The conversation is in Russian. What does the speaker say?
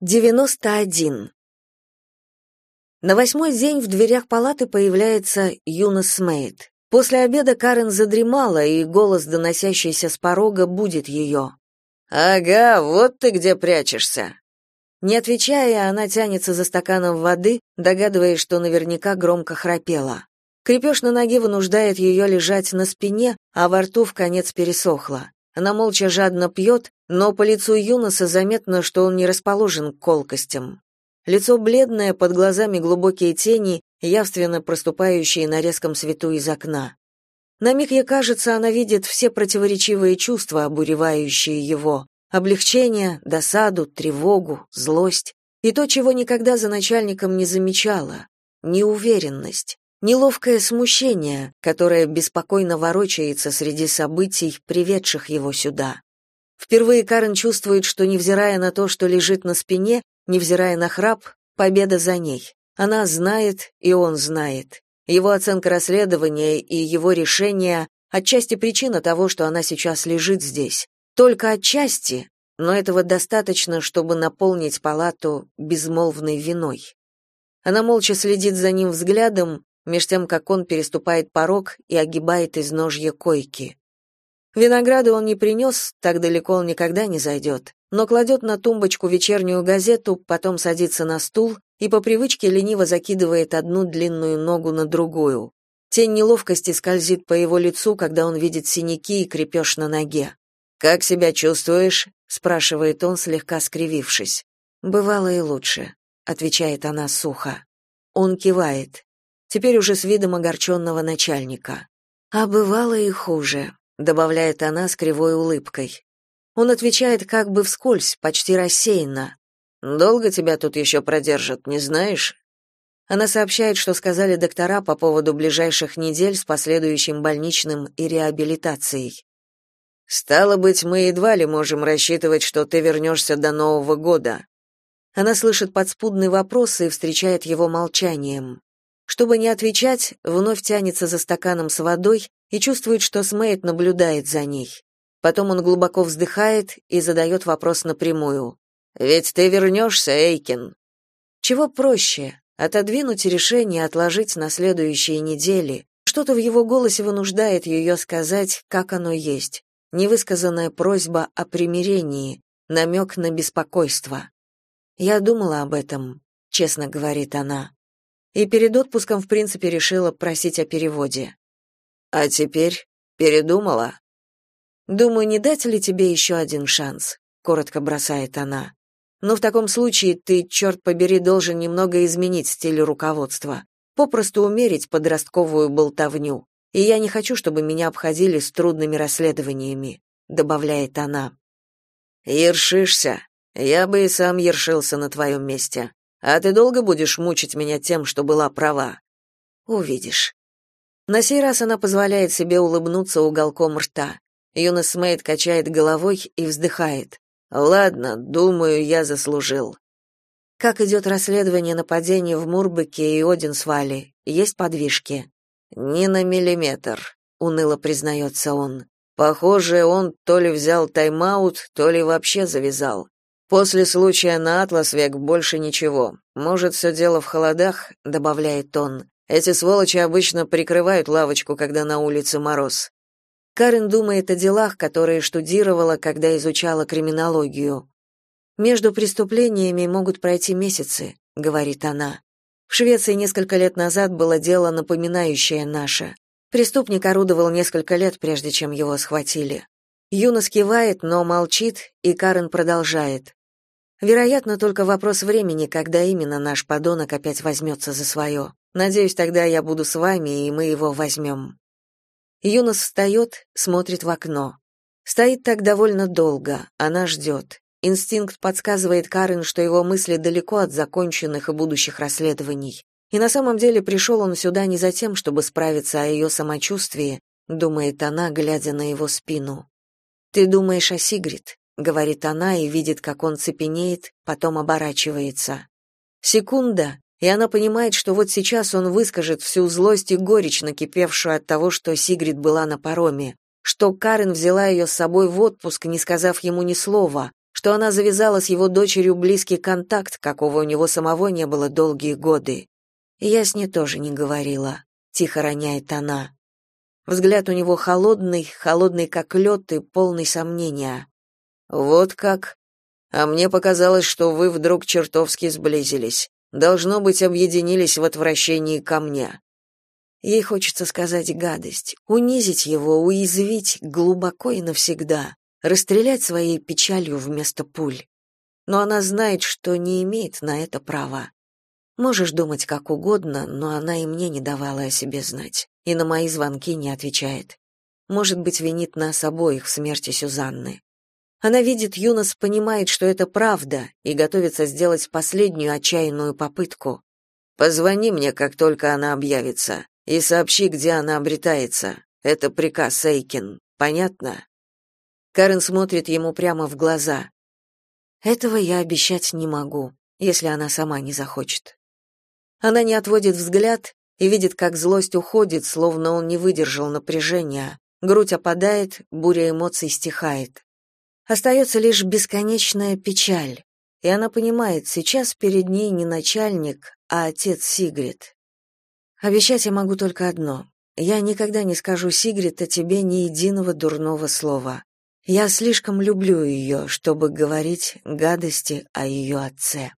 91. На восьмой день в дверях палаты появляется Юнос Смейт. После обеда Карен задремала, и голос, доносящийся с порога, будет ее. «Ага, вот ты где прячешься!» Не отвечая, она тянется за стаканом воды, догадываясь, что наверняка громко храпела. Крепеж на ноге вынуждает ее лежать на спине, а во рту в конец пересохло. Она молча жадно пьет, но по лицу Юноса заметно, что он не расположен к колкостям. Лицо бледное, под глазами глубокие тени, явственно проступающие на резком свету из окна. На миг ей кажется, она видит все противоречивые чувства, обуревающие его. Облегчение, досаду, тревогу, злость. И то, чего никогда за начальником не замечала. Неуверенность. Неловкое смущение, которое беспокойно ворочается среди событий, приведших его сюда. Впервые Карен чувствует, что, невзирая на то, что лежит на спине, невзирая на храп, победа за ней. Она знает, и он знает. Его оценка расследования и его решение — отчасти причина того, что она сейчас лежит здесь. Только отчасти, но этого достаточно, чтобы наполнить палату безмолвной виной. Она молча следит за ним взглядом, меж тем, как он переступает порог и огибает изножье койки. Винограда он не принес, так далеко он никогда не зайдет, но кладет на тумбочку вечернюю газету, потом садится на стул и по привычке лениво закидывает одну длинную ногу на другую. Тень неловкости скользит по его лицу, когда он видит синяки и крепеж на ноге. «Как себя чувствуешь?» — спрашивает он, слегка скривившись. «Бывало и лучше», — отвечает она сухо. Он кивает теперь уже с видом огорченного начальника. «А бывало и хуже», — добавляет она с кривой улыбкой. Он отвечает как бы вскользь, почти рассеянно. «Долго тебя тут еще продержат, не знаешь?» Она сообщает, что сказали доктора по поводу ближайших недель с последующим больничным и реабилитацией. «Стало быть, мы едва ли можем рассчитывать, что ты вернешься до Нового года». Она слышит подспудный вопрос и встречает его молчанием. Чтобы не отвечать, вновь тянется за стаканом с водой и чувствует, что Смейт наблюдает за ней. Потом он глубоко вздыхает и задает вопрос напрямую. «Ведь ты вернешься, Эйкин?» Чего проще? Отодвинуть решение отложить на следующие недели. Что-то в его голосе вынуждает ее сказать, как оно есть. Невысказанная просьба о примирении, намек на беспокойство. «Я думала об этом», — честно говорит она и перед отпуском в принципе решила просить о переводе. А теперь передумала? Думаю, не дать ли тебе еще один шанс, коротко бросает она. Но в таком случае ты, черт побери, должен немного изменить стиль руководства, попросту умерить подростковую болтовню. И я не хочу, чтобы меня обходили с трудными расследованиями, добавляет она. Ершишься? Я бы и сам ершился на твоем месте. А ты долго будешь мучить меня тем, что была права? Увидишь. На сей раз она позволяет себе улыбнуться уголком рта. Юнос Смейт качает головой и вздыхает. Ладно, думаю, я заслужил. Как идет расследование нападений в Мурбеке и Одинсвале? Есть подвижки? Ни на миллиметр, уныло признается он. Похоже, он то ли взял тайм-аут, то ли вообще завязал. После случая на Атласвек больше ничего. Может, все дело в холодах, добавляет он. Эти сволочи обычно прикрывают лавочку, когда на улице мороз. Карен думает о делах, которые штудировала, когда изучала криминологию. Между преступлениями могут пройти месяцы, говорит она. В Швеции несколько лет назад было дело напоминающее наше. Преступник орудовал несколько лет, прежде чем его схватили. Юнос кивает, но молчит, и Карен продолжает. Вероятно, только вопрос времени, когда именно наш подонок опять возьмется за свое. Надеюсь, тогда я буду с вами, и мы его возьмем». Юнос встает, смотрит в окно. Стоит так довольно долго, она ждет. Инстинкт подсказывает Карен, что его мысли далеко от законченных и будущих расследований. И на самом деле пришел он сюда не за тем, чтобы справиться о ее самочувствии, думает она, глядя на его спину. Ты думаешь о Сигрид? Говорит она и видит, как он цепенеет, потом оборачивается. Секунда, и она понимает, что вот сейчас он выскажет всю злость и горечь, накипевшую от того, что Сигрид была на пароме, что Карен взяла ее с собой в отпуск, не сказав ему ни слова, что она завязала с его дочерью близкий контакт, какого у него самого не было долгие годы. Я с ней тоже не говорила, тихо роняет она. Взгляд у него холодный, холодный как лед и полный сомнения. Вот как? А мне показалось, что вы вдруг чертовски сблизились. Должно быть, объединились в отвращении ко мне. Ей хочется сказать гадость, унизить его, уязвить глубоко и навсегда, расстрелять своей печалью вместо пуль. Но она знает, что не имеет на это права. Можешь думать как угодно, но она и мне не давала о себе знать, и на мои звонки не отвечает. Может быть, винит нас обоих в смерти Сюзанны. Она видит Юнос, понимает, что это правда, и готовится сделать последнюю отчаянную попытку. «Позвони мне, как только она объявится, и сообщи, где она обретается. Это приказ Эйкин. Понятно?» Карен смотрит ему прямо в глаза. «Этого я обещать не могу, если она сама не захочет». Она не отводит взгляд и видит, как злость уходит, словно он не выдержал напряжения. Грудь опадает, буря эмоций стихает. Остается лишь бесконечная печаль, и она понимает, сейчас перед ней не начальник, а отец Сигрид. Обещать я могу только одно. Я никогда не скажу Сигрид о тебе ни единого дурного слова. Я слишком люблю ее, чтобы говорить гадости о ее отце.